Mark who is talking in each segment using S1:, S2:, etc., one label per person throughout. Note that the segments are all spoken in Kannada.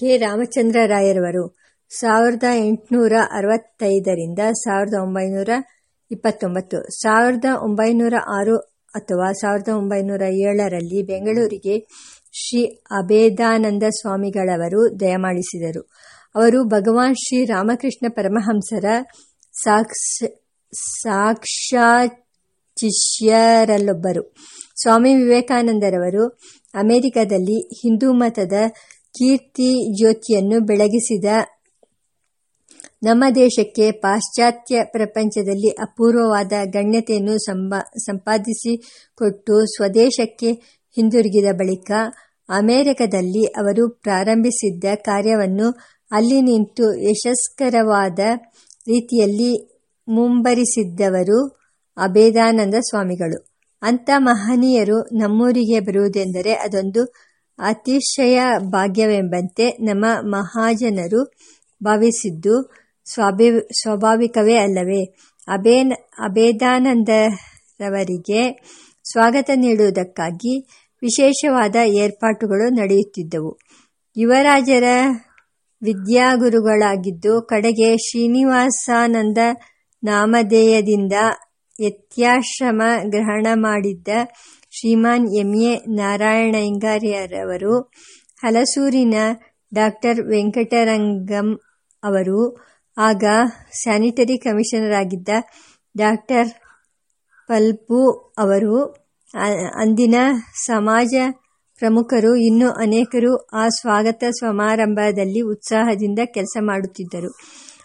S1: ಕೆ. ರಾಮಚಂದ್ರ ರಾಯರವರು ಸಾವಿರದ ಎಂಟುನೂರ ಅರವತ್ತೈದರಿಂದ ಸಾವಿರದ ಒಂಬೈನೂರ ಇಪ್ಪತ್ತೊಂಬತ್ತು. ಸಾವಿರದ ಒಂಬೈನೂರ ಆರು ಅಥವಾ ಸಾವಿರದ ಒಂಬೈನೂರ ಏಳರಲ್ಲಿ ಬೆಂಗಳೂರಿಗೆ ಶ್ರೀ ಅಭೇದಾನಂದ ಸ್ವಾಮಿಗಳವರು ದಯಮಾಡಿಸಿದರು. ಅವರು ಭಗವಾನ್ ಶ್ರೀ ರಾಮಕೃಷ್ಣ ಪರಮಹಂಸರ ಸಾಕ್ಷ ಸಾಕ್ಷಾತ್ ಸ್ವಾಮಿ ವಿವೇಕಾನಂದರವರು ಅಮೆರಿಕದಲ್ಲಿ ಹಿಂದೂ ಮತದ ಕೀರ್ತಿ ಜ್ಯೋತಿಯನ್ನು ಬೆಳಗಿಸಿದ. ನಮ್ಮ ದೇಶಕ್ಕೆ ಪಾಶ್ಚಾತ್ಯ ಪ್ರಪಂಚದಲ್ಲಿ ಅಪೂರ್ವವಾದ ಗಣ್ಯತೆಯನ್ನು ಸಂಪಾದಿಸಿಕೊಟ್ಟು ಸ್ವದೇಶಕ್ಕೆ ಹಿಂದಿರುಗಿದ ಬಳಿಕ ಅಮೆರಿಕದಲ್ಲಿ ಅವರು ಪ್ರಾರಂಭಿಸಿದ್ದ ಕಾರ್ಯವನ್ನು ಅಲ್ಲಿ ನಿಂತು ಯಶಸ್ಕರವಾದ ರೀತಿಯಲ್ಲಿ ಮುಂಬರಿಸಿದ್ದವರು ಅಭೇದಾನಂದ ಸ್ವಾಮಿಗಳು. ಅಂಥ ಮಹನೀಯರು ನಮ್ಮೂರಿಗೆ ಬರುವುದೆಂದರೆ ಅದೊಂದು ಅತಿಶಯ ಭಾಗ್ಯವೆಂಬಂತೆ ನಮ್ಮ ಮಹಾಜನರು ಭಾವಿಸಿದ್ದು ಸ್ವಾಭಾವಿಕವೇ ಅಲ್ಲವೇ. ಅಬೇನ್ ಅಭೇದಾನಂದರವರಿಗೆ ಸ್ವಾಗತ ನೀಡುವುದಕ್ಕಾಗಿ ವಿಶೇಷವಾದ ಏರ್ಪಾಟುಗಳು ನಡೆಯುತ್ತಿದ್ದವು. ಯುವರಾಜರ ವಿದ್ಯಾಗುರುಗಳಾಗಿದ್ದು ಕಡೆಗೆ ಶ್ರೀನಿವಾಸಾನಂದ ನಾಮಧೇಯದಿಂದ ಯತ್ಯಾಶ್ರಮ ಗ್ರಹಣ ಮಾಡಿದ್ದ ಶ್ರೀಮಾನ್ ಎಂ. ಎ. ನಾರಾಯಣಯ್ಯಂಗಾರ್ಯರವರು, ಹಲಸೂರಿನ ಡಾಕ್ಟರ್ ವೆಂಕಟರಂಗಂ ಅವರು, ಆಗ ಸ್ಯಾನಿಟರಿ ಕಮಿಷನರ್ ಆಗಿದ್ದ ಡಾಕ್ಟರ್ ಪಲ್ಪು ಅವರು ಅಂದಿನ ಸಮಾಜ ಪ್ರಮುಖರು, ಇನ್ನೂ ಅನೇಕರು ಆ ಸ್ವಾಗತ ಸಮಾರಂಭದಲ್ಲಿ ಉತ್ಸಾಹದಿಂದ ಕೆಲಸ ಮಾಡುತ್ತಿದ್ದರು.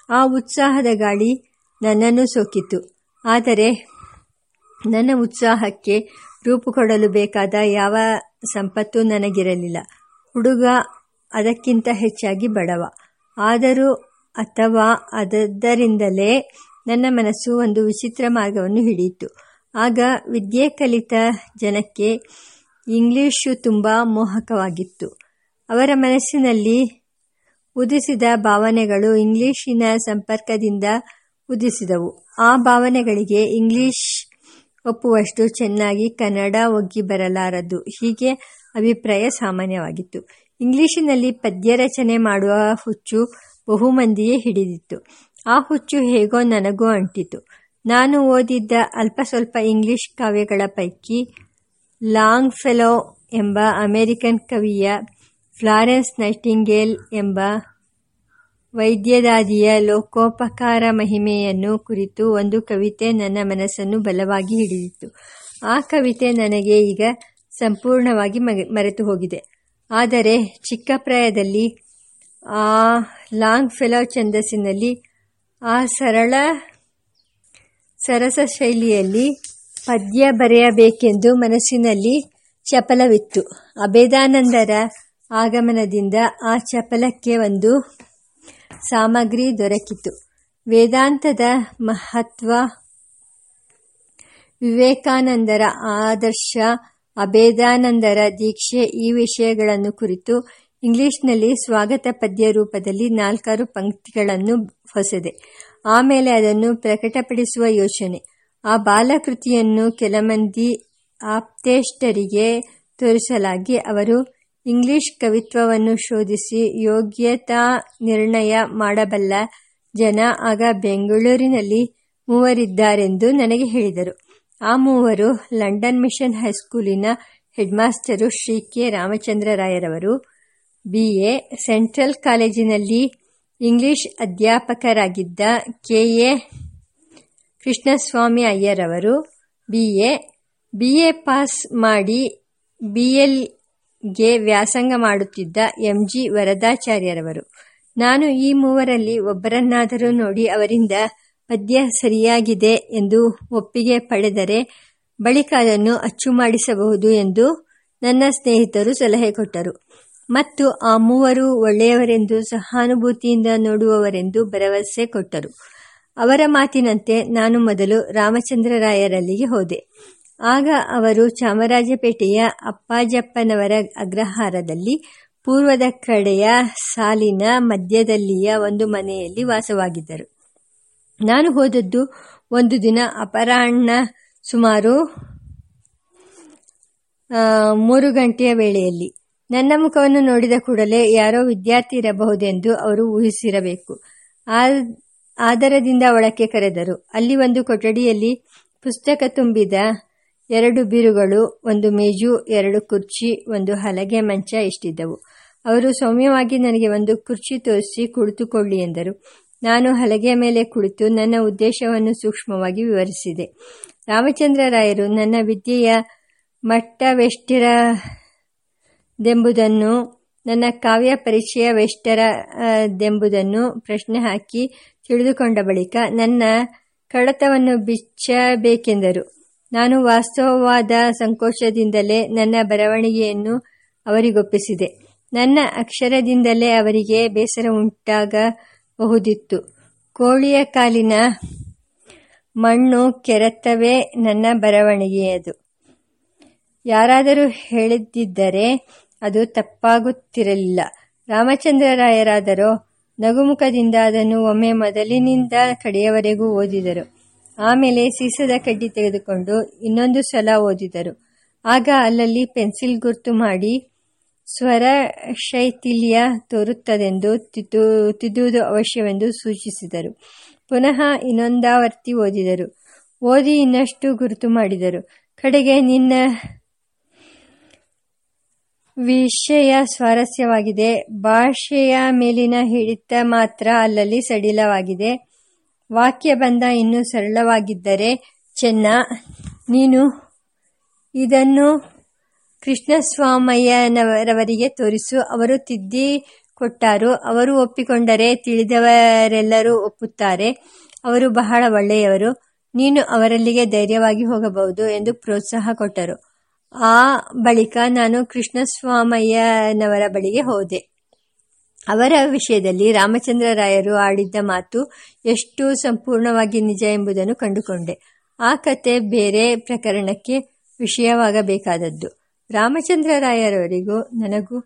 S1: ಆ ಉತ್ಸಾಹದ ಗಾಳಿ ನನ್ನನ್ನು ಸೋಕಿತು ಆದರೆ ನನ್ನ ಉತ್ಸಾಹಕ್ಕೆ ರೂಪು ಕೊಡಲು ಬೇಕಾದ ಯಾವ ಸಂಪತ್ತು ನನಗಿರಲಿಲ್ಲ. ಹುಡುಗ ಅದಕ್ಕಿಂತ ಹೆಚ್ಚಾಗಿ ಬಡವ. ಆದರೂ ಅಥವಾ ಅದರಿಂದಲೇ ನನ್ನ ಮನಸ್ಸು ಒಂದು ವಿಚಿತ್ರ ಮಾರ್ಗವನ್ನು ಹಿಡಿಯಿತು. ಆಗ ವಿದ್ಯೆ ಕಲಿತ ಜನಕ್ಕೆ ಇಂಗ್ಲಿಷು ತುಂಬ ಮೋಹಕವಾಗಿತ್ತು. ಅವರ ಮನಸ್ಸಿನಲ್ಲಿ ಉದಿಸಿದ ಭಾವನೆಗಳು ಇಂಗ್ಲಿಷಿನ ಸಂಪರ್ಕದಿಂದ ಉದಿಸಿದವು. ಆ ಭಾವನೆಗಳಿಗೆ ಇಂಗ್ಲಿಷ್ ಒಪ್ಪುವಷ್ಟು ಚೆನ್ನಾಗಿ ಕನ್ನಡ ಒಗ್ಗಿ ಬರಲಾರದು. ಹೀಗೆ ಅಭಿಪ್ರಾಯ ಸಾಮಾನ್ಯವಾಗಿತ್ತು. ಇಂಗ್ಲಿಶಿನಲ್ಲಿ ಪದ್ಯ ರಚನೆ ಮಾಡುವ ಹುಚ್ಚು ಬಹುಮಂದಿಯೇ ಹಿಡಿದಿತ್ತು. ಆ ಹುಚ್ಚು ಹೇಗೋ ನನಗೂ ಅಂಟಿತು. ನಾನು ಓದಿದ್ದ ಅಲ್ಪ ಸ್ವಲ್ಪ ಇಂಗ್ಲಿಷ್ ಕಾವ್ಯಗಳ ಪೈಕಿ ಲಾಂಗ್ ಫೆಲೋ ಎಂಬ ಅಮೆರಿಕನ್ ಕವಿಯ ಫ್ಲಾರೆನ್ಸ್ ನೈಟಿಂಗೇಲ್ ಎಂಬ ವೈದ್ಯದಾದಿಯ ಲೋಕೋಪಕಾರ ಮಹಿಮೆಯನ್ನು ಕುರಿತು ಒಂದು ಕವಿತೆ ನನ್ನ ಮನಸ್ಸನ್ನು ಬಲವಾಗಿ ಹಿಡಿದಿತ್ತು. ಆ ಕವಿತೆ ನನಗೆ ಈಗ ಸಂಪೂರ್ಣವಾಗಿ ಮರೆತು ಹೋಗಿದೆ. ಆದರೆ ಚಿಕ್ಕ ಪ್ರಾಯದಲ್ಲಿ ಆ ಲಾಂಗ್ ಫೆಲೋ ಛಂದಸ್ಸಿನಲ್ಲಿ ಆ ಸರಳ ಸರಸ ಶೈಲಿಯಲ್ಲಿ ಪದ್ಯ ಬರೆಯಬೇಕೆಂದು ಮನಸ್ಸಿನಲ್ಲಿ ಚಪಲವಿತ್ತು. ಅಭೇದಾನಂದರ ಆಗಮನದಿಂದ ಆ ಚಪಲಕ್ಕೆ ಒಂದು ಸಾಮಗ್ರಿ ದೊರಕಿತು. ವೇದಾಂತದ ಮಹತ್ವ. ವಿವೇಕಾನಂದರ ಆದರ್ಶ, ಅಭೇದಾನಂದರ ದೀಕ್ಷೆ ಈ ವಿಷಯಗಳನ್ನು ಕುರಿತು ಇಂಗ್ಲಿಷ್ನಲ್ಲಿ ಸ್ವಾಗತ ಪದ್ಯ ರೂಪದಲ್ಲಿ ನಾಲ್ಕಾರು ಪಂಕ್ತಿಗಳನ್ನು ಹೊಸದೆ. ಆಮೇಲೆ ಅದನ್ನು ಪ್ರಕಟಪಡಿಸುವ ಯೋಚನೆ. ಆ ಬಾಲಕೃತಿಯನ್ನು ಕೆಲ ಮಂದಿ ಆಪ್ತೇಷ್ಟರಿಗೆ ತೋರಿಸಲಾಗಿ ಅವರು ಇಂಗ್ಲಿಷ್ ಕವಿತ್ವವನ್ನು ಶೋಧಿಸಿ ಯೋಗ್ಯತಾ ನಿರ್ಣಯ ಮಾಡಬಲ್ಲ ಜನ ಆಗ ಬೆಂಗಳೂರಿನಲ್ಲಿ ಮೂವರಿದ್ದಾರೆಂದು ನನಗೆ ಹೇಳಿದರು. ಆ ಮೂವರು ಲಂಡನ್ ಮಿಷನ್ ಹೈಸ್ಕೂಲಿನ ಹೆಡ್ಮಾಸ್ಟರು ಶ್ರೀ ಕೆ ರಾಮಚಂದ್ರರಾಯರವರು ಬಿ. ಎ. ಸೆಂಟ್ರಲ್ ಕಾಲೇಜಿನಲ್ಲಿ ಇಂಗ್ಲಿಷ್ ಅಧ್ಯಾಪಕರಾಗಿದ್ದ K. A. Krishnaswami ಅಯ್ಯರವರು. B. A. B. A. Pass ಮಾಡಿ ಬಿ. ಎಲ್ಗೆ ವ್ಯಾಸಂಗ ಮಾಡುತ್ತಿದ್ದ ಎಂ ಜಿ ವರದಾಚಾರ್ಯರವರು. ನಾನು ಈ ಮೂವರಲ್ಲಿ ಒಬ್ಬರನ್ನಾದರೂ ನೋಡಿ ಅವರಿಂದ ಪದ್ಯ ಸರಿಯಾಗಿದೆ ಎಂದು ಒಪ್ಪಿಗೆ ಪಡೆದರೆ ಬಳಿಕ ಅದನ್ನು ಅಚ್ಚು ಮಾಡಿಸಬಹುದು ಎಂದು ನನ್ನ ಸ್ನೇಹಿತರು ಸಲಹೆ ಕೊಟ್ಟರು. ಮತ್ತು ಆ ಮೂವರು ಒಳ್ಳೆಯವರೆಂದು ಸಹಾನುಭೂತಿಯಿಂದ ನೋಡುವವರೆಂದು ಭರವಸೆ ಕೊಟ್ಟರು. ಅವರ ಮಾತಿನಂತೆ ನಾನು ಮೊದಲು ರಾಮಚಂದ್ರರಾಯರಲ್ಲಿಗೆ ಹೋದೆ. ಆಗ ಅವರು ಚಾಮರಾಜಪೇಟೆಯ ಅಪ್ಪಾಜಪ್ಪನವರ ಅಗ್ರಹಾರದಲ್ಲಿ ಪೂರ್ವದ ಕಡೆಯ ಸಾಲಿನ ಮಧ್ಯದಲ್ಲಿಯ ಒಂದು ಮನೆಯಲ್ಲಿ ವಾಸವಾಗಿದ್ದರು. ನಾನು ಹೋದದ್ದು ಒಂದು ದಿನ ಅಪರಾಹ್ನ ಸುಮಾರು ಮೂರು ಗಂಟೆಯ ವೇಳೆಯಲ್ಲಿ. ನನ್ನ ಮುಖವನ್ನು ನೋಡಿದ ಕೂಡಲೇ ಯಾರೋ ವಿದ್ಯಾರ್ಥಿ ಇರಬಹುದೆಂದು ಅವರು ಊಹಿಸಿರಬೇಕು. ಆದರದಿಂದ ಒಳಕ್ಕೆ ಕರೆದರು. ಅಲ್ಲಿ ಒಂದು ಕೊಠಡಿಯಲ್ಲಿ ಪುಸ್ತಕ ತುಂಬಿದ ಎರಡು ಬೀರುಗಳು, ಒಂದು ಮೇಜು, ಎರಡು ಕುರ್ಚಿ, ಒಂದು ಹಲಗೆ ಮಂಚ ಇಷ್ಟಿದ್ದವು. ಅವರು ಸೌಮ್ಯವಾಗಿ ನನಗೆ ಒಂದು ಕುರ್ಚಿ ತೋರಿಸಿ ಕುಳಿತುಕೊಳ್ಳಿ ಎಂದರು. ನಾನು ಹಲಗೆಯ ಮೇಲೆ ಕುಳಿತು ನನ್ನ ಉದ್ದೇಶವನ್ನು ಸೂಕ್ಷ್ಮವಾಗಿ ವಿವರಿಸಿದೆ. ರಾಮಚಂದ್ರ ರಾಯರು, ನನ್ನ ವಿದ್ಯೆಯ ಮಟ್ಟವೆಷ್ಟಿರದೆಂಬುದನ್ನು, ನನ್ನ ಕಾವ್ಯ ಪರಿಚಯವೆಷ್ಟರದೆಂಬುದನ್ನು ಪ್ರಶ್ನೆ ಹಾಕಿ ತಿಳಿದುಕೊಂಡ ಬಳಿಕ ನನ್ನ ಕಡತವನ್ನು ಬಿಚ್ಚಬೇಕೆಂದರು. ನಾನು ವಾಸ್ತವವಾದ ಸಂಕೋಚದಿಂದಲೇ ನನ್ನ ಬರವಣಿಗೆಯನ್ನು ಅವರಿಗೊಪ್ಪಿಸಿದೆ. ನನ್ನ ಅಕ್ಷರದಿಂದಲೇ ಅವರಿಗೆ ಬೇಸರ ಉಂಟಾಗಬಹುದಿತ್ತು. ಕೋಳಿಯ ಕಾಲಿನ ಮಣ್ಣು ಕೆರೆತವೇ ನನ್ನ ಬರವಣಿಗೆಯದು. ಯಾರಾದರೂ ಹೇಳಿದ್ದರೆ ಅದು ತಪ್ಪಾಗುತ್ತಿರಲಿಲ್ಲ. ರಾಮಚಂದ್ರರಾಯರಾದರೂ ನಗುಮುಖದಿಂದ ಅದನ್ನು ಒಮ್ಮೆ ಮೊದಲಿನಿಂದ ಕಡೆಯವರೆಗೂ ಓದಿದರು. ಆಮೇಲೆ ಸೀಸದ ಕಡ್ಡಿ ತೆಗೆದುಕೊಂಡು ಇನ್ನೊಂದು ಸಲ ಓದಿದರು. ಆಗ ಅಲ್ಲಲ್ಲಿ ಪೆನ್ಸಿಲ್ ಗುರ್ತು ಮಾಡಿ ಸ್ವರ ಶೈಥಿಲ್ಯ ತೋರುತ್ತದೆಂದು ತಿದ್ದುವುದು ಅವಶ್ಯವೆಂದು ಸೂಚಿಸಿದರು. ಪುನಃ ಇನ್ನೊಂದಾವರ್ತಿ ಓದಿದರು. ಓದಿ ಇನ್ನಷ್ಟು ಗುರುತು ಮಾಡಿದರು. ಕಡೆಗೆ ನಿನ್ನ ವಿಷಯ ಸ್ವಾರಸ್ಯವಾಗಿದೆ. ಭಾಷೆಯ ಮೇಲಿನ ಹಿಡಿತ ಮಾತ್ರ ಅಲ್ಲಲ್ಲಿ ಸಡಿಲವಾಗಿದೆ. ವಾಕ್ಯ ಬಂದ ಇನ್ನೂ ಸರಳವಾಗಿದ್ದರೆ, ಚೆನ್ನ, ನೀನು ಇದನ್ನು ಕೃಷ್ಣಸ್ವಾಮಯ್ಯನವರವರಿಗೆ ತೋರಿಸು. ಅವರು ತಿದ್ದಿ ಕೊಟ್ಟಾರು. ಅವರು ಒಪ್ಪಿಕೊಂಡರೆ ತಿಳಿದವರೆಲ್ಲರೂ ಒಪ್ಪುತ್ತಾರೆ. ಅವರು ಬಹಳ ಒಳ್ಳೆಯವರು. ನೀನು ಅವರಲ್ಲಿಗೆ ಧೈರ್ಯವಾಗಿ ಹೋಗಬಹುದು ಎಂದು ಪ್ರೋತ್ಸಾಹ ಕೊಟ್ಟರು. ಆ ಬಳಿಕ ನಾನು ಕೃಷ್ಣಸ್ವಾಮಯ್ಯನವರ ಬಳಿಗೆ ಹೋದೆ. ಅವರ ವಿಷಯದಲ್ಲಿ ರಾಮಚಂದ್ರರಾಯರು ಆಡಿದ್ದ ಮಾತು ಎಷ್ಟು ಸಂಪೂರ್ಣವಾಗಿ ನಿಜ ಎಂಬುದನ್ನು ಕಂಡುಕೊಂಡೆ. ಆ ಕತೆ ಬೇರೆ ಪ್ರಕರಣಕ್ಕೆ ವಿಷಯವಾಗಬೇಕಾದದ್ದು. ರಾಮಚಂದ್ರರಾಯರವರಿಗೂ ನನಗೂ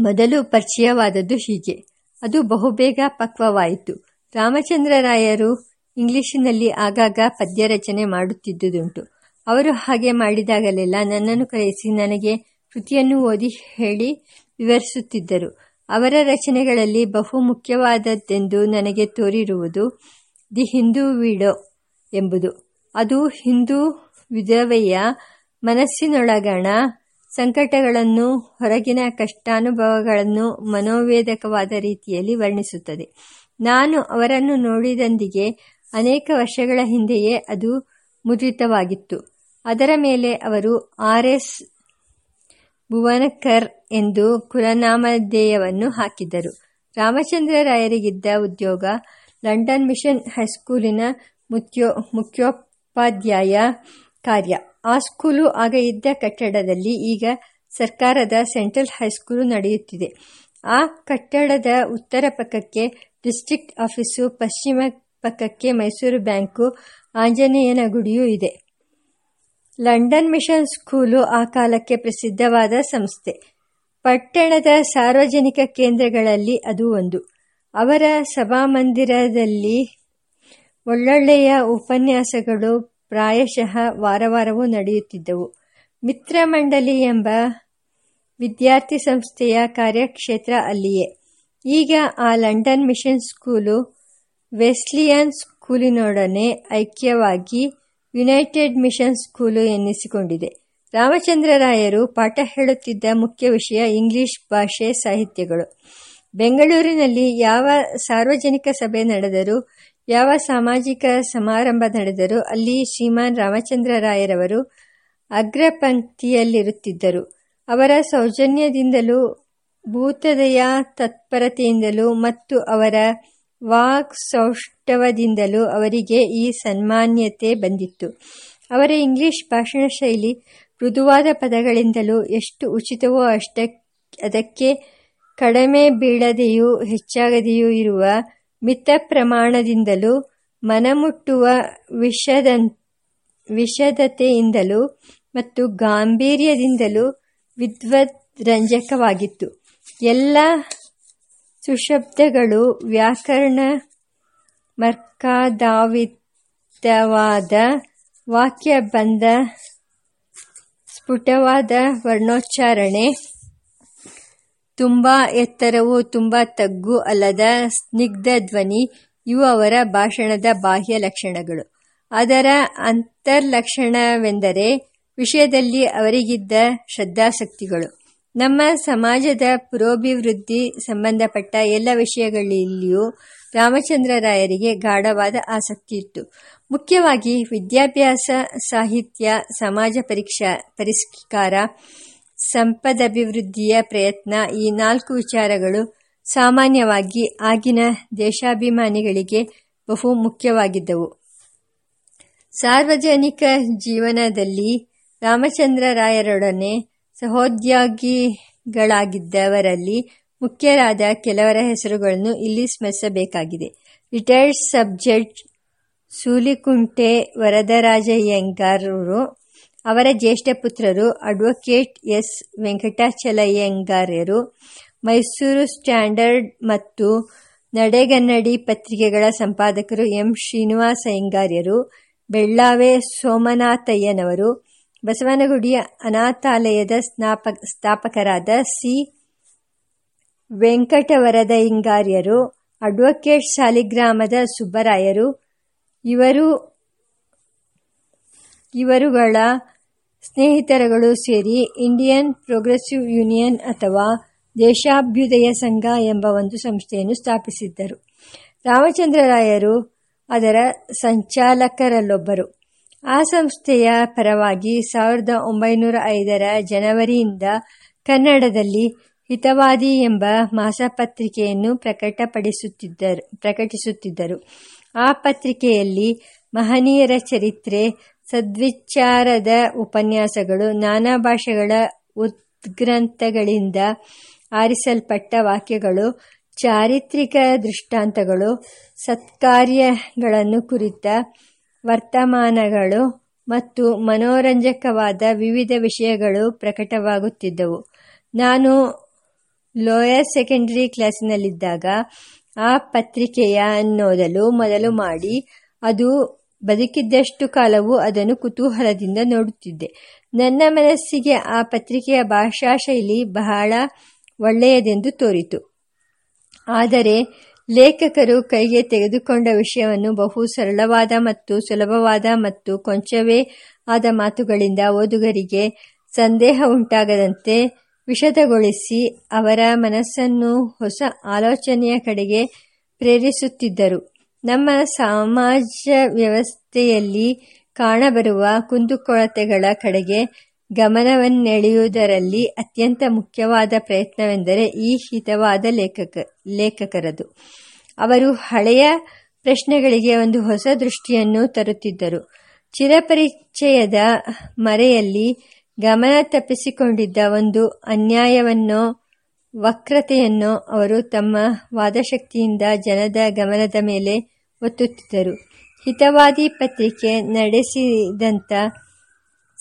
S1: ಮೊದಲು ಪರಿಚಯವಾದದ್ದು ಹೀಗೆ. ಅದು ಬಹುಬೇಗ ಪಕ್ವವಾಯಿತು. ರಾಮಚಂದ್ರರಾಯರು ಇಂಗ್ಲಿಶಿನಲ್ಲಿ ಆಗಾಗ ಪದ್ಯ ರಚನೆ ಮಾಡುತ್ತಿದ್ದುದುಂಟು. ಅವರು ಹಾಗೆ ಮಾಡಿದಾಗಲೆಲ್ಲ ನನ್ನನ್ನು ಕರೆಯಿಸಿ ನನಗೆ ಕೃತಿಯನ್ನು ಓದಿ ಹೇಳಿ ವಿವರಿಸುತ್ತಿದ್ದರು. ಅವರ ರಚನೆಗಳಲ್ಲಿ ಬಹು ಮುಖ್ಯವಾದದ್ದೆಂದು ನನಗೆ ತೋರಿರುವುದು ದಿ ಹಿಂದೂ ವಿಡೋ ಎಂಬುದು. ಅದು ಹಿಂದೂ ವಿಧವೆಯ ಮನಸ್ಸಿನೊಳಗಣ ಸಂಕಟಗಳನ್ನು, ಹೊರಗಿನ ಕಷ್ಟಾನುಭವಗಳನ್ನು ಮನೋವೇದಕವಾದ ರೀತಿಯಲ್ಲಿ ವರ್ಣಿಸುತ್ತದೆ. ನಾನು ಅವರನ್ನು ನೋಡಿದಂದಿಗೆ ಅನೇಕ ವರ್ಷಗಳ ಹಿಂದೆಯೇ ಅದು ಮುದ್ರಿತವಾಗಿತ್ತು. ಅದರ ಮೇಲೆ ಅವರು ಆರ್ ಎಸ್ ಭುವನಕರ್ ಎಂದು ಕುಲನಾಮಧೇಯವನ್ನು ರಾಮಚಂದ್ರ ರಾಯರಿಗಿದ್ದ ಉದ್ಯೋಗ ಲಂಡನ್ ಮಿಷನ್ ಹೈಸ್ಕೂಲಿನ ಮುಖ್ಯೋ ಮುಖ್ಯೋಪಾಧ್ಯಾಯ ಕಾರ್ಯ. ಆ ಸ್ಕೂಲು ಆಗ ಇದ್ದ ಕಟ್ಟಡದಲ್ಲಿ ಈಗ ಸರ್ಕಾರದ ಸೆಂಟ್ರಲ್ ಹೈಸ್ಕೂಲು ನಡೆಯುತ್ತಿದೆ. ಆ ಕಟ್ಟಡದ ಉತ್ತರ ಪಕ್ಕಕ್ಕೆ ಡಿಸ್ಟ್ರಿಕ್ಟ್ ಆಫೀಸು, ಪಶ್ಚಿಮ ಪಕ್ಕಕ್ಕೆ ಮೈಸೂರು ಬ್ಯಾಂಕು, ಆಂಜನೇಯನ ಗುಡಿಯೂ ಇದೆ. ಲಂಡನ್ ಮಿಷನ್ ಸ್ಕೂಲು ಆ ಕಾಲಕ್ಕೆ ಪ್ರಸಿದ್ಧವಾದ ಸಂಸ್ಥೆ. ಪಟ್ಟಣದ ಸಾರ್ವಜನಿಕ ಕೇಂದ್ರಗಳಲ್ಲಿ ಅದು ಒಂದು. ಅವರ ಸಭಾಮಂದಿರದಲ್ಲಿ ಒಳ್ಳೊಳ್ಳೆಯ ಉಪನ್ಯಾಸಗಳು ಪ್ರಾಯಶಃ ವಾರವಾರವೂ ನಡೆಯುತ್ತಿದ್ದವು. ಮಿತ್ರ ಮಂಡಳಿ ಎಂಬ ವಿದ್ಯಾರ್ಥಿ ಸಂಸ್ಥೆಯ ಕಾರ್ಯಕ್ಷೇತ್ರ ಅಲ್ಲಿಯೇ. ಈಗ ಆ ಲಂಡನ್ ಮಿಷನ್ ಸ್ಕೂಲು ವೆಸ್ಲಿಯನ್ ಸ್ಕೂಲಿನೊಡನೆ ಐಕ್ಯವಾಗಿ ಯುನೈಟೆಡ್ ಮಿಷನ್ ಸ್ಕೂಲು ಎನ್ನಿಸಿಕೊಂಡಿದೆ. ರಾಮಚಂದ್ರರಾಯರು ಪಾಠ ಹೇಳುತ್ತಿದ್ದ ಮುಖ್ಯ ವಿಷಯ ಇಂಗ್ಲಿಷ್ ಭಾಷೆ ಸಾಹಿತ್ಯಗಳು. ಬೆಂಗಳೂರಿನಲ್ಲಿ ಯಾವ ಸಾರ್ವಜನಿಕ ಸಭೆ ನಡೆದರೂ, ಯಾವ ಸಾಮಾಜಿಕ ಸಮಾರಂಭ ನಡೆದರೂ ಅಲ್ಲಿ ಶ್ರೀಮಾನ್ ರಾಮಚಂದ್ರರಾಯರವರು ಅಗ್ರಪಂಕ್ತಿಯಲ್ಲಿರುತ್ತಿದ್ದರು ಅವರ ಸೌಜನ್ಯದಿಂದಲೂ ಭೂತದಯ ತತ್ಪರತೆಯಿಂದಲೂ ಮತ್ತು ಅವರ ವಾಕ್ ಸೌಷ್ಠವದಿಂದಲೂ ಅವರಿಗೆ ಈ ಸನ್ಮಾನ್ಯತೆ ಬಂದಿತ್ತು. ಅವರ ಇಂಗ್ಲಿಷ್ ಭಾಷಣ ಶೈಲಿ ಮೃದುವಾದ ಪದಗಳಿಂದಲೂ ಎಷ್ಟು ಉಚಿತವೋ ಅಷ್ಟ ಅದಕ್ಕೆ ಕಡಿಮೆ ಬೀಳದೆಯೂ ಹೆಚ್ಚಾಗದೆಯೂ ಇರುವ ಮಿತ ಪ್ರಮಾಣದಿಂದಲೂ ಮನಮುಟ್ಟುವ ವಿಷದ, ವಿಷದತೆಯಿಂದಲೂ ಮತ್ತು ಗಾಂಭೀರ್ಯದಿಂದಲೂ ವಿದ್ವದ್ರಂಜಕವಾಗಿತ್ತು. ಎಲ್ಲ ಸುಶಬ್ದಗಳು ವ್ಯಾಕರಣ ಮರ್ಕಾದಾವಿತವಾದ ವಾಕ್ಯ ಬಂದ ಸ್ಫುಟವಾದ ವರ್ಣೋಚ್ಚಾರಣೆ. ತುಂಬ ಎತ್ತರವು ತುಂಬ ತಗ್ಗು ಅಲ್ಲದ ಸ್ನಿಗ್ಧ ಧ್ವನಿ, ಇವು ಅವರ ಭಾಷಣದ ಬಾಹ್ಯ ಲಕ್ಷಣಗಳು. ಅದರ ಅಂತರ್ಲಕ್ಷಣವೆಂದರೆ ವಿಷಯದಲ್ಲಿ ಅವರಿಗಿದ್ದ ಶ್ರದ್ಧಾಸಕ್ತಿಗಳು ನಮ್ಮ ಸಮಾಜದ ಪುರೋಭಿವೃದ್ಧಿ ಸಂಬಂಧಪಟ್ಟ ಎಲ್ಲ ವಿಷಯಗಳಲ್ಲಿಯೂ ರಾಮಚಂದ್ರರಾಯರಿಗೆ ಗಾಢವಾದ ಆಸಕ್ತಿ ಇತ್ತು. ಮುಖ್ಯವಾಗಿ ವಿದ್ಯಾಭ್ಯಾಸ, ಸಾಹಿತ್ಯ, ಸಮಾಜ ಪರೀಕ್ಷಾ, ಪರಿಷ್ಕಾರ, ಸಂಪದಭಿವೃದ್ಧಿಯ ಪ್ರಯತ್ನ ಈ ನಾಲ್ಕು ವಿಚಾರಗಳು ಸಾಮಾನ್ಯವಾಗಿ ಆಗಿನ ದೇಶಾಭಿಮಾನಿಗಳಿಗೆ ಬಹು ಮುಖ್ಯವಾಗಿದ್ದವು. ಸಾರ್ವಜನಿಕ ಜೀವನದಲ್ಲಿ ರಾಮಚಂದ್ರರಾಯರೊಡನೆ ಸಹೋದ್ಯೋಗಿಗಳಾಗಿದ್ದವರಲ್ಲಿ ಮುಖ್ಯರಾದ ಕೆಲವರ ಹೆಸರುಗಳನ್ನು ಇಲ್ಲಿ ಸ್ಮರಿಸಬೇಕಾಗಿದೆ. ರಿಟೈರ್ಡ್ ಸಬ್ಜೆಕ್ಟ್ ಸೂಲಿಕುಂಟೆ ವರದರಾಜಯ್ಯಂಗಾರರು, ಅವರ ಜ್ಯೇಷ್ಠ ಪುತ್ರರು ಅಡ್ವೊಕೇಟ್ ಎಸ್. ವೆಂಕಟಾಚಲಯ್ಯಂಗಾರ್ಯರು, ಮೈಸೂರು ಸ್ಟ್ಯಾಂಡರ್ಡ್ ಮತ್ತು ನಡೆಗನ್ನಡಿ ಪತ್ರಿಕೆಗಳ ಸಂಪಾದಕರು ಎಂ. ಶ್ರೀನಿವಾಸ ಅಯ್ಯಂಗಾರ್ಯರು ಬೆಳ್ಳಾವೆ ಸೋಮನಾಥಯ್ಯನವರು ಬಸವನಗುಡಿಯ ಅನಾಥಾಲಯದ ಸ್ನಾಪ ಸ್ಥಾಪಕರಾದ ಸಿ. ವೆಂಕಟವರದ ಇಂಗಾರ್ಯರು ಅಡ್ವೊಕೇಟ್ ಸಾಲಿಗ್ರಾಮದ ಸುಬ್ಬರಾಯರು, ಇವರು, ಇವರುಗಳ ಸ್ನೇಹಿತರುಗಳು ಸೇರಿ ಇಂಡಿಯನ್ ಪ್ರೋಗ್ರೆಸಿವ್ ಯೂನಿಯನ್ ಅಥವಾ ದೇಶಾಭ್ಯುದಯ ಸಂಘ ಎಂಬ ಒಂದು ಸಂಸ್ಥೆಯನ್ನು ಸ್ಥಾಪಿಸಿದ್ದರು. ರಾಮಚಂದ್ರರಾಯರು ಅದರ ಸಂಚಾಲಕರಲ್ಲೊಬ್ಬರು. ಆ ಸಂಸ್ಥೆಯ ಪರವಾಗಿ ಸಾವಿರದ ಒಂಬೈನೂರ ಐದರ ಜನವರಿಯಿಂದ ಕನ್ನಡದಲ್ಲಿ ಹಿತವಾದಿ ಎಂಬ ಮಾಸಪತ್ರಿಕೆಯನ್ನು ಪ್ರಕಟಪಡಿಸುತ್ತಿದ್ದರು, ಪ್ರಕಟಿಸುತ್ತಿದ್ದರು. ಆ ಪತ್ರಿಕೆಯಲ್ಲಿ ಮಹನೀಯರ ಚರಿತ್ರೆ, ಸದ್ವಿಚಾರದ ಉಪನ್ಯಾಸಗಳು, ನಾನಾ ಭಾಷೆಗಳ ಉದ್ಗ್ರಂಥಗಳಿಂದ ಆರಿಸಲ್ಪಟ್ಟ ವಾಕ್ಯಗಳು, ಚಾರಿತ್ರಿಕ ದೃಷ್ಟಾಂತಗಳು, ಸತ್ಕಾರ್ಯಗಳನ್ನು ಕುರಿತ ವರ್ತಮಾನಗಳು ಮತ್ತು ಮನೋರಂಜಕವಾದ ವಿವಿಧ ವಿಷಯಗಳು ಪ್ರಕಟವಾಗುತ್ತಿದ್ದವು. ನಾನು ಲೋಯರ್ ಸೆಕೆಂಡರಿ ಕ್ಲಾಸಿನಲ್ಲಿದ್ದಾಗ ಆ ಪತ್ರಿಕೆಯ ಅನ್ನೋದಲು ಮೊದಲು ಮಾಡಿ, ಅದು ಬದುಕಿದ್ದಷ್ಟು ಕಾಲವೂ ಅದನ್ನು ಕುತೂಹಲದಿಂದ ನೋಡುತ್ತಿದ್ದೆ. ನನ್ನ ಮನಸ್ಸಿಗೆ ಆ ಪತ್ರಿಕೆಯ ಭಾಷಾ ಶೈಲಿ ಬಹಳ ಒಳ್ಳೆಯದೆಂದು ತೋರಿತು. ಆದರೆ ಲೇಖಕರು ಕೈಗೆ ತೆಗೆದುಕೊಂಡ ವಿಷಯವನ್ನು ಬಹು ಸರಳವಾದ ಮತ್ತು ಸುಲಭವಾದ ಮತ್ತು ಕೊಂಚವೇ ಆದ ಮಾತುಗಳಿಂದ ಓದುಗರಿಗೆ ಸಂದೇಹ ಉಂಟಾಗದಂತೆ ವಿಷದಗೊಳಿಸಿ ಅವರ ಮನಸ್ಸನ್ನು ಹೊಸ ಆಲೋಚನೆಯ ಕಡೆಗೆ ಪ್ರೇರಿಸುತ್ತಿದ್ದರು. ನಮ್ಮ ಸಮಾಜ ವ್ಯವಸ್ಥೆಯಲ್ಲಿ ಕಾಣಬರುವ ಕುಂದುಕೊರತೆಗಳ ಕಡೆಗೆ ಗಮನವನ್ನೆಳೆಯುವುದರಲ್ಲಿ ಅತ್ಯಂತ ಮುಖ್ಯವಾದ ಪ್ರಯತ್ನವೆಂದರೆ ಈ ಹಿತವಾದ ಲೇಖಕ, ಲೇಖಕರದು. ಅವರು ಹಳೆಯ ಪ್ರಶ್ನೆಗಳಿಗೆ ಒಂದು ಹೊಸ ದೃಷ್ಟಿಯನ್ನು ತರುತ್ತಿದ್ದರು. ಚಿರಪರಿಚಯದ ಮರೆಯಲ್ಲಿ ಗಮನ ತಪ್ಪಿಸಿಕೊಂಡಿದ್ದ ಒಂದು ಅನ್ಯಾಯವನ್ನೋ, ವಕ್ರತೆಯನ್ನೋ ಅವರು ತಮ್ಮ ವಾದಶಕ್ತಿಯಿಂದ ಜನದ ಗಮನದ ಮೇಲೆ ಒತ್ತುತ್ತಿದ್ದರು. ಹಿತವಾದಿ ಪತ್ರಿಕೆ ನಡೆಸಿದಂಥ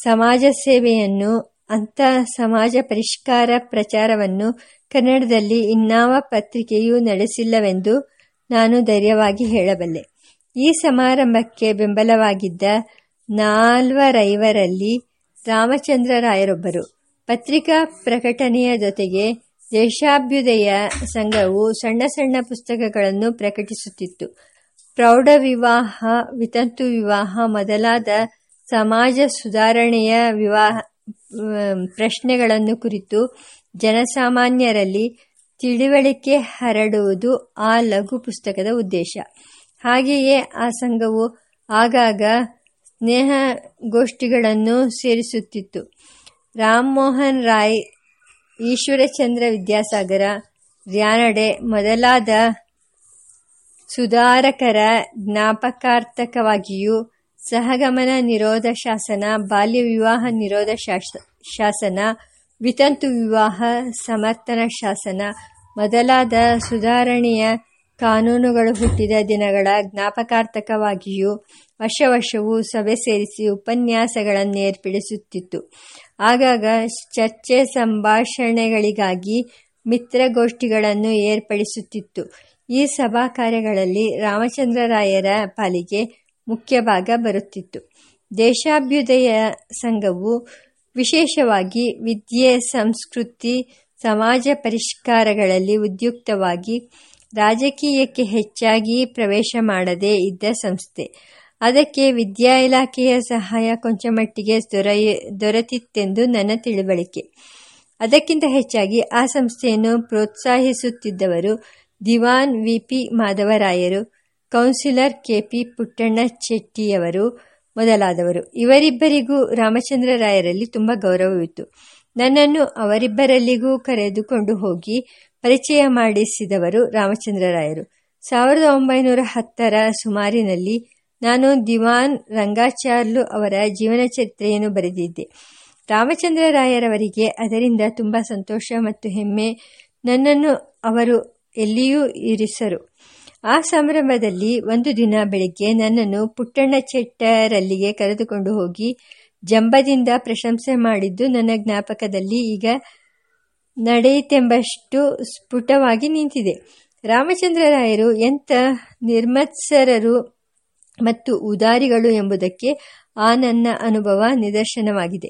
S1: ಸಮಾಜ ಸೇವೆಯನ್ನು, ಅಂಥ ಸಮಾಜ ಪರಿಷ್ಕಾರ ಪ್ರಚಾರವನ್ನು ಕನ್ನಡದಲ್ಲಿ ಇನ್ನಾವ ಪತ್ರಿಕೆಯೂ ನಡೆಸಿಲ್ಲವೆಂದು ನಾನು ಧೈರ್ಯವಾಗಿ ಹೇಳಬಲ್ಲೆ. ಈ ಸಮಾರಂಭಕ್ಕೆ ಬೆಂಬಲವಾಗಿದ್ದ ನಾಲ್ವರೈವರಲ್ಲಿ ರಾಮಚಂದ್ರರಾಯರೊಬ್ಬರು. ಪತ್ರಿಕಾ ಪ್ರಕಟಣೆಯ ಜೊತೆಗೆ ದೇಶಾಭ್ಯುದಯ ಸಂಘವು ಸಣ್ಣ ಸಣ್ಣ ಪುಸ್ತಕಗಳನ್ನು ಪ್ರಕಟಿಸುತ್ತಿತ್ತು. ಪ್ರೌಢ ವಿವಾಹ, ವಿತಂತು ವಿವಾಹ ಮೊದಲಾದ ಸಮಾಜ ಸುಧಾರಣೆಯ ವಿವಾಹ ಪ್ರಶ್ನೆಗಳನ್ನು ಕುರಿತು ಜನಸಾಮಾನ್ಯರಲ್ಲಿ ತಿಳಿವಳಿಕೆ ಹರಡುವುದು ಆ ಲಘು ಪುಸ್ತಕದ ಉದ್ದೇಶ. ಹಾಗೆಯೇ ಆ ಸಂಘವು ಆಗಾಗ ಸ್ನೇಹ ಗೋಷ್ಠಿಗಳನ್ನು ಸೇರಿಸುತ್ತಿತ್ತು ರಾಮಮೋಹನ್ ರಾಯ್, ಈಶ್ವರಚಂದ್ರ ವಿದ್ಯಾಸಾಗರ, ರ್ಯಾನಡೆ ಮೊದಲಾದ ಸುಧಾರಕರ ಜ್ಞಾಪಕಾರ್ಥಕವಾಗಿಯೂ ಸಹಗಮನ ನಿರೋಧ ಶಾಸನ, ಬಾಲ್ಯ ವಿವಾಹ ನಿರೋಧ ಶಾಸನ, ವಿತಂತು ವಿವಾಹ ಸಮರ್ಥನ ಶಾಸನ, ಮೊದಲಾದ ಸುಧಾರಣೆಯ ಕಾನೂನುಗಳು ಹುಟ್ಟಿದ ದಿನಗಳ ಜ್ಞಾಪಕಾರ್ಥಕವಾಗಿಯೂ ವರ್ಷ ವರ್ಷವೂ ಸಭೆ ಸೇರಿಸಿ ಉಪನ್ಯಾಸಗಳನ್ನು ಏರ್ಪಡಿಸುತ್ತಿತ್ತು. ಆಗಾಗ ಚರ್ಚೆ ಸಂಭಾಷಣೆಗಳಿಗಾಗಿ ಮಿತ್ರಗೋಷ್ಠಿಗಳನ್ನು ಏರ್ಪಡಿಸುತ್ತಿತ್ತು. ಈ ಸಭಾ ಕಾರ್ಯಗಳಲ್ಲಿ ರಾಮಚಂದ್ರರಾಯರ ಪಾಲಿಗೆ ಮುಖ್ಯ ಭಾಗ ಬರುತ್ತಿತ್ತು. ದೇಶಾಭ್ಯುದಯ ಸಂಘವು ವಿಶೇಷವಾಗಿ ವಿದ್ಯೆ, ಸಂಸ್ಕೃತಿ, ಸಮಾಜ ಪರಿಷ್ಕಾರಗಳಲ್ಲಿ ಉದ್ಯುಕ್ತವಾಗಿ ರಾಜಕೀಯಕ್ಕೆ ಹೆಚ್ಚಾಗಿ ಪ್ರವೇಶ ಮಾಡದೇ ಇದ್ದ ಸಂಸ್ಥೆ. ಅದಕ್ಕೆ ವಿದ್ಯಾ ಇಲಾಖೆಯ ಸಹಾಯ ಕೊಂಚ ಮಟ್ಟಿಗೆ ದೊರೆಯ ದೊರೆತಿತ್ತೆಂದು ನನ್ನ ತಿಳುವಳಿಕೆ. ಅದಕ್ಕಿಂತ ಹೆಚ್ಚಾಗಿ ಆ ಸಂಸ್ಥೆಯನ್ನು ಪ್ರೋತ್ಸಾಹಿಸುತ್ತಿದ್ದವರು ದಿವಾನ್ ವಿ. ಪಿ. ಮಾಧವರಾಯರು. ಕೌನ್ಸಿಲರ್ ಕೆ ಪಿ ಪುಟ್ಟಣ್ಣ ಚೆಟ್ಟಿಯವರು ಮೊದಲಾದವರು. ಇವರಿಬ್ಬರಿಗೂ ರಾಮಚಂದ್ರ ರಾಯರಲ್ಲಿ ತುಂಬ ಗೌರವವಿತ್ತು. ನನ್ನನ್ನು ಅವರಿಬ್ಬರಲ್ಲಿಗೂ ಕರೆದುಕೊಂಡು ಹೋಗಿ ಪರಿಚಯ ಮಾಡಿಸಿದವರು ರಾಮಚಂದ್ರರಾಯರು. ಸಾವಿರದ ಒಂಬೈನೂರ ಹತ್ತರ ಸುಮಾರಿನಲ್ಲಿ ನಾನು ದಿವಾನ್ ರಂಗಾಚಾರ್ಲು ಅವರ ಜೀವನ ಚರಿತ್ರೆಯನ್ನು ಬರೆದಿದ್ದೆ. ರಾಮಚಂದ್ರರಾಯರವರಿಗೆ ಅದರಿಂದ ತುಂಬ ಸಂತೋಷ ಮತ್ತು ಹೆಮ್ಮೆ ನನ್ನನ್ನು ಅವರು ಎಲ್ಲಿಯೂ ಇರಿಸರು. ಆ ಸಂಭ್ರಮದಲ್ಲಿ ಒಂದು ದಿನ ಬೆಳಿಗ್ಗೆ ನನ್ನನ್ನು ಪುಟ್ಟಣ್ಣ ಚೆಟ್ಟರಲ್ಲಿಗೆ ಕರೆದುಕೊಂಡು ಹೋಗಿ ಜಂಬದಿಂದ ಪ್ರಶಂಸೆ ಮಾಡಿದ್ದು ನನ್ನ ಜ್ಞಾಪಕದಲ್ಲಿ ಈಗ ನಡೆಯಿತೆಂಬಷ್ಟು ಸ್ಫುಟವಾಗಿ ನಿಂತಿದೆ. ರಾಮಚಂದ್ರರಾಯರು ಎಂಥ ನಿರ್ಮತ್ಸರರು ಮತ್ತು ಉದಾರಿಗಳು ಎಂಬುದಕ್ಕೆ ಆ ನನ್ನ ಅನುಭವ ನಿದರ್ಶನವಾಗಿದೆ.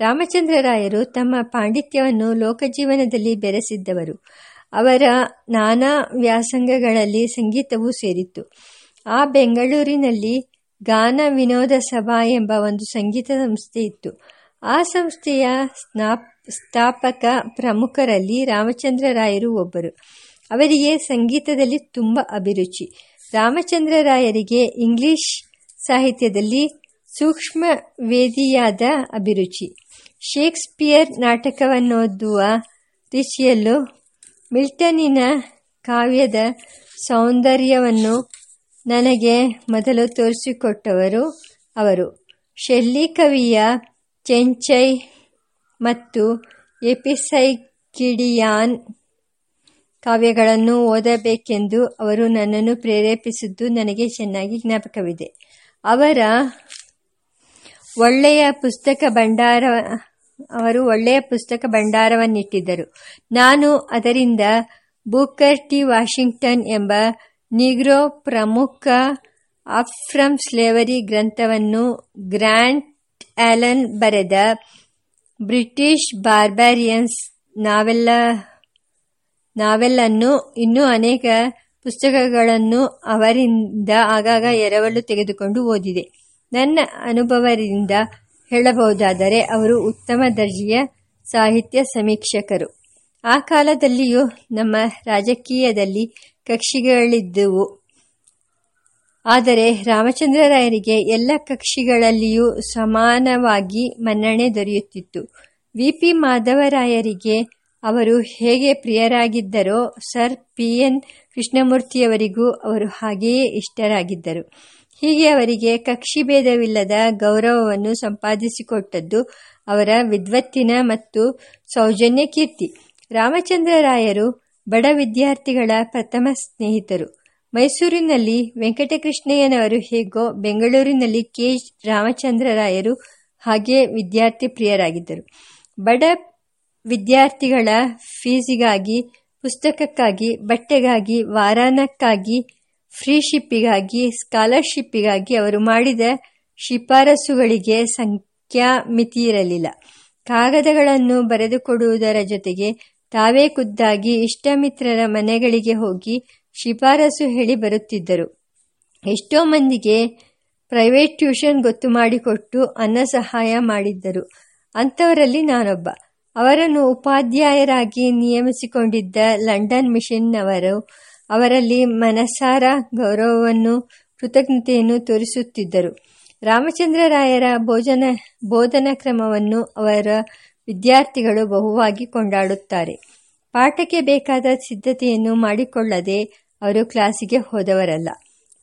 S1: ರಾಮಚಂದ್ರರಾಯರು ತಮ್ಮ ಪಾಂಡಿತ್ಯವನ್ನು ಲೋಕಜೀವನದಲ್ಲಿ ಬೆರೆಸಿದ್ದವರು. ಅವರ ನಾನಾ ವ್ಯಾಸಂಗಗಳಲ್ಲಿ ಸಂಗೀತವೂ ಸೇರಿತ್ತು. ಆ ಬೆಂಗಳೂರಿನಲ್ಲಿ ಗಾನ ವಿನೋದ ಸಭಾ ಎಂಬ ಒಂದು ಸಂಗೀತ ಸಂಸ್ಥೆ ಇತ್ತು. ಆ ಸಂಸ್ಥೆಯ ಸ್ಥಾಪಕ ಪ್ರಮುಖರಲ್ಲಿ ರಾಮಚಂದ್ರರಾಯರು ಒಬ್ಬರು. ಅವರಿಗೆ ಸಂಗೀತದಲ್ಲಿ ತುಂಬ ಅಭಿರುಚಿ. ರಾಮಚಂದ್ರರಾಯರಿಗೆ ಇಂಗ್ಲಿಷ್ ಸಾಹಿತ್ಯದಲ್ಲಿ ಸೂಕ್ಷ್ಮ ವೇದಿಯಾದ ಅಭಿರುಚಿ. ಶೇಕ್ಸ್ಪಿಯರ್ ನಾಟಕವನ್ನೋದುವ ರೀತಿಯಲ್ಲೂ ಮಿಲ್ಟನಿನ ಕಾವ್ಯದ ಸೌಂದರ್ಯವನ್ನು ನನಗೆ ಮೊದಲು ತೋರಿಸಿಕೊಟ್ಟವರು ಅವರು. ಶೆಲ್ಲಿ ಕವಿಯ ಚೆಂಚೈ ಮತ್ತು ಎಪಿಸೈಕಿಡಿಯಾನ್ ಕಾವ್ಯಗಳನ್ನು ಓದಬೇಕೆಂದು ಅವರು ನನ್ನನ್ನು ಪ್ರೇರೇಪಿಸಿದ್ದು ನನಗೆ ಚೆನ್ನಾಗಿ ಜ್ಞಾಪಕವಿದೆ. ಅವರ ಒಳ್ಳೆಯ ಪುಸ್ತಕ ಭಂಡಾರ ಅವರು ಒಳ್ಳೆಯ ಪುಸ್ತಕ ಭಂಡಾರವನ್ನಿಟ್ಟಿದ್ದರು. ನಾನು ಅದರಿಂದ ಬೂಕರ್ ಟಿ. ವಾಷಿಂಗ್ಟನ್ ಎಂಬ ನಿಗ್ರೋ ಪ್ರಮುಖ ಅಪ್ ಫ್ರಮ್ ಸ್ಲೇವರಿ ಗ್ರಂಥವನ್ನು ಗ್ರ್ಯಾಂಟ್ ಆಲನ್ ಬರೆದ ಬ್ರಿಟಿಷ್ ಬಾರ್ಬಾರಿಯನ್ಸ್ ನಾವೆಲ್ಲ, ನಾವೆಲ್ಲನ್ನು ಇನ್ನೂ ಅನೇಕ ಪುಸ್ತಕಗಳನ್ನು ಅವರಿಂದ ಆಗಾಗ ಎರವಲು ತೆಗೆದುಕೊಂಡು ಓದಿದೆ. ನನ್ನ ಅನುಭವದಿಂದ ಹೇಳಬಹುದಾದರೆ ಅವರು ಉತ್ತಮ ದರ್ಜೆಯ ಸಾಹಿತ್ಯ ಸಮೀಕ್ಷಕರು. ಆ ಕಾಲದಲ್ಲಿಯೂ ನಮ್ಮ ರಾಜಕೀಯದಲ್ಲಿ ಕಕ್ಷಿಗಳಿದ್ದುವು. ಆದರೆ ರಾಮಚಂದ್ರರಾಯರಿಗೆ ಎಲ್ಲ ಕಕ್ಷಿಗಳಲ್ಲಿಯೂ ಸಮಾನವಾಗಿ ಮನ್ನಣೆ ದೊರೆಯುತ್ತಿತ್ತು. ವಿ. ಪಿ. ಮಾಧವರಾಯರಿಗೆ ಅವರು ಹೇಗೆ ಪ್ರಿಯರಾಗಿದ್ದರೋ, ಸರ್ ಪಿ. ಎನ್. ಕೃಷ್ಣಮೂರ್ತಿಯವರಿಗೂ ಅವರು ಹಾಗೆಯೇ ಇಷ್ಟರಾಗಿದ್ದರು. ಹೀಗೆ ಅವರಿಗೆ ಕಕ್ಷಿಭೇದವಿಲ್ಲದ ಗೌರವವನ್ನು ಸಂಪಾದಿಸಿಕೊಟ್ಟದ್ದು ಅವರ ವಿದ್ವತ್ತಿನ ಮತ್ತು ಸೌಜನ್ಯ ಕೀರ್ತಿ. ರಾಮಚಂದ್ರರಾಯರು ಬಡ ವಿದ್ಯಾರ್ಥಿಗಳ ಪ್ರಥಮ ಸ್ನೇಹಿತರು. ಮೈಸೂರಿನಲ್ಲಿ ವೆಂಕಟಕೃಷ್ಣಯ್ಯನವರು ಹೇಗೋ ಬೆಂಗಳೂರಿನಲ್ಲಿ ಕೆ. ರಾಮಚಂದ್ರರಾಯರು ಹಾಗೆ ವಿದ್ಯಾರ್ಥಿ ಪ್ರಿಯರಾಗಿದ್ದರು. ಬಡ ವಿದ್ಯಾರ್ಥಿಗಳ ಫೀಸಿಗಾಗಿ, ಪುಸ್ತಕಕ್ಕಾಗಿ, ಬಟ್ಟೆಗಾಗಿ, ವಾರಾನಕ್ಕಾಗಿ ಫ್ರೀ ಶಿಪ್ಪಿಗಾಗಿ, ಸ್ಕಾಲರ್ಶಿಪ್ಪಿಗಾಗಿ ಅವರು ಮಾಡಿದ ಶಿಫಾರಸುಗಳಿಗೆ ಸಂಖ್ಯಾ ಮಿತಿಯಿರಲಿಲ್ಲ ಕಾಗದಗಳನ್ನು ಬರೆದುಕೊಡುವುದರ ಜೊತೆಗೆ ತಾವೇ ಖುದ್ದಾಗಿ ಇಷ್ಟಮಿತ್ರರ ಮನೆಗಳಿಗೆ ಹೋಗಿ ಶಿಫಾರಸು ಹೇಳಿ ಬರುತ್ತಿದ್ದರು. ಎಷ್ಟೋ ಮಂದಿಗೆ ಪ್ರೈವೇಟ್ ಟ್ಯೂಷನ್ ಗೊತ್ತು ಮಾಡಿಕೊಟ್ಟು ಅನ್ನ ಸಹಾಯ ಮಾಡಿದ್ದರು. ಅಂಥವರಲ್ಲಿ ನಾನೊಬ್ಬ. ಅವರನ್ನು ಉಪಾಧ್ಯಾಯರಾಗಿ ನಿಯಮಿಸಿಕೊಂಡಿದ್ದ ಲಂಡನ್ ಮಿಷನ್ನವರು ಅವರಲ್ಲಿ ಮನಸಾರ ಗೌರವವನ್ನು, ಕೃತಜ್ಞತೆಯನ್ನು ತೋರಿಸುತ್ತಿದ್ದರು. ರಾಮಚಂದ್ರರಾಯರ ಭೋಜನ, ಬೋಧನಾ ಕ್ರಮವನ್ನು ಅವರ ವಿದ್ಯಾರ್ಥಿಗಳು ಬಹುವಾಗಿ ಕೊಂಡಾಡುತ್ತಾರೆ. ಪಾಠಕ್ಕೆ ಬೇಕಾದ ಸಿದ್ಧತೆಯನ್ನು ಮಾಡಿಕೊಳ್ಳದೆ ಅವರು ಕ್ಲಾಸಿಗೆ ಹೋದವರಲ್ಲ.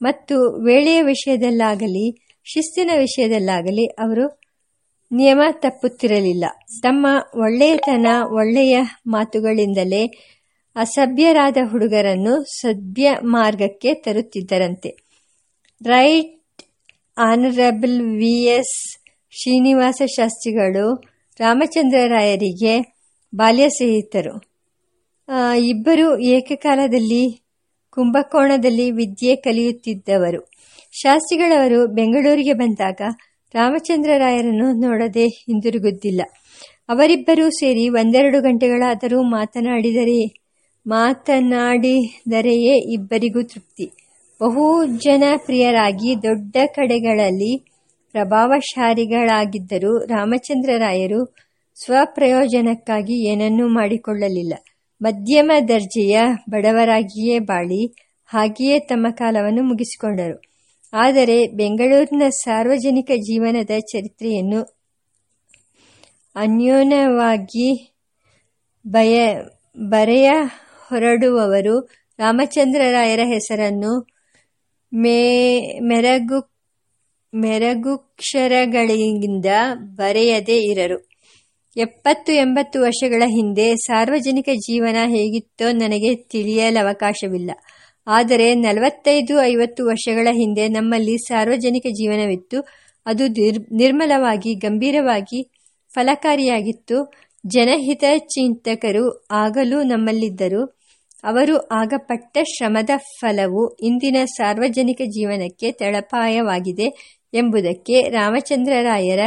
S1: ಮತ್ತು ವೇಳೆಯ ವಿಷಯದಲ್ಲಾಗಲಿ, ಶಿಸ್ತಿನ ವಿಷಯದಲ್ಲಾಗಲಿ ಅವರು ನಿಯಮ ತಪ್ಪುತ್ತಿರಲಿಲ್ಲ. ತಮ್ಮ ಒಳ್ಳೆಯತನ, ಒಳ್ಳೆಯ ಮಾತುಗಳಿಂದಲೇ ಅಸಭ್ಯರಾದ ಹುಡುಗರನ್ನು ಸಭ್ಯ ಮಾರ್ಗಕ್ಕೆ ತರುತ್ತಿದ್ದರಂತೆ. Right honourable V. S. Srinivasa ಶಾಸ್ತ್ರಿಗಳು ರಾಮಚಂದ್ರರಾಯರಿಗೆ ಬಾಲ್ಯ ಸ್ನೇಹಿತರು ಇಬ್ಬರು ಏಕಕಾಲದಲ್ಲಿ ಕುಂಭಕೋಣದಲ್ಲಿ ವಿದ್ಯೆ ಕಲಿಯುತ್ತಿದ್ದವರು. ಶಾಸ್ತ್ರಿಗಳವರು ಬೆಂಗಳೂರಿಗೆ ಬಂದಾಗ ರಾಮಚಂದ್ರರಾಯರನ್ನು ನೋಡದೆ ಹಿಂದಿರುಗುತ್ತಿಲ್ಲ ಅವರಿಬ್ಬರೂ ಸೇರಿ ಒಂದೆರಡು ಗಂಟೆಗಳಾದರೂ ಮಾತನಾಡಿದರೆ ಮಾತನಾಡಿದರೆಯೇ ಇಬ್ಬರಿಗೂ ತೃಪ್ತಿ. ಬಹು ಜನಪ್ರಿಯರಾಗಿ ದೊಡ್ಡ ಕಡೆಗಳಲ್ಲಿ ಪ್ರಭಾವಶಾಲಿಗಳಾಗಿದ್ದರೂ ರಾಮಚಂದ್ರರಾಯರು ಸ್ವಪ್ರಯೋಜನಕ್ಕಾಗಿ ಏನನ್ನೂ ಮಾಡಿಕೊಳ್ಳಲಿಲ್ಲ. ಮಧ್ಯಮ ದರ್ಜೆಯ ಬಡವರಾಗಿಯೇ ಬಾಳಿ ಹಾಗೆಯೇ ತಮ್ಮ ಕಾಲವನ್ನು ಮುಗಿಸಿಕೊಂಡರು. ಆದರೆ ಬೆಂಗಳೂರಿನ ಸಾರ್ವಜನಿಕ ಜೀವನದ ಚರಿತ್ರೆಯನ್ನು ಅನ್ಯೋನ್ಯವಾಗಿ ಬಯ, ಬರೆಯ ಹೊರಡುವವರು. ರಾಮಚಂದ್ರರಾಯರ ಹೆಸರನ್ನು ಮೇ, ಮೆರಗು, ಮೆರಗುಕ್ಷರಗಳಿಂದ ಬರೆಯದೇ ಇರರು. ಎಪ್ಪತ್ತು ಎಂಬತ್ತು ವರ್ಷಗಳ ಹಿಂದೆ ಸಾರ್ವಜನಿಕ ಜೀವನ ಹೇಗಿತ್ತೋ ನನಗೆ ತಿಳಿಯಲವಕಾಶವಿಲ್ಲ ಆದರೆ ನಲವತ್ತೈದು, ಐವತ್ತು ವರ್ಷಗಳ ಹಿಂದೆ ನಮ್ಮಲ್ಲಿ ಸಾರ್ವಜನಿಕ ಜೀವನವಿತ್ತು. ಅದು ನಿರ್ಮಲವಾಗಿ, ಗಂಭೀರವಾಗಿ, ಫಲಕಾರಿಯಾಗಿತ್ತು. ಜನಹಿತ ಚಿಂತಕರು ಆಗಲೂ ನಮ್ಮಲ್ಲಿದ್ದರು. ಅವರು ಆಗ ಪಟ್ಟ ಶ್ರಮದ ಫಲವು ಇಂದಿನ ಸಾರ್ವಜನಿಕ ಜೀವನಕ್ಕೆ ತಳಪಾಯವಾಗಿದೆ ಎಂಬುದಕ್ಕೆ ರಾಮಚಂದ್ರರಾಯರ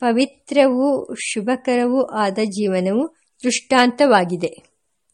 S1: ಪವಿತ್ರವೂ ಶುಭಕರವೂ ಆದ ಜೀವನವು ದೃಷ್ಟಾಂತವಾಗಿದೆ.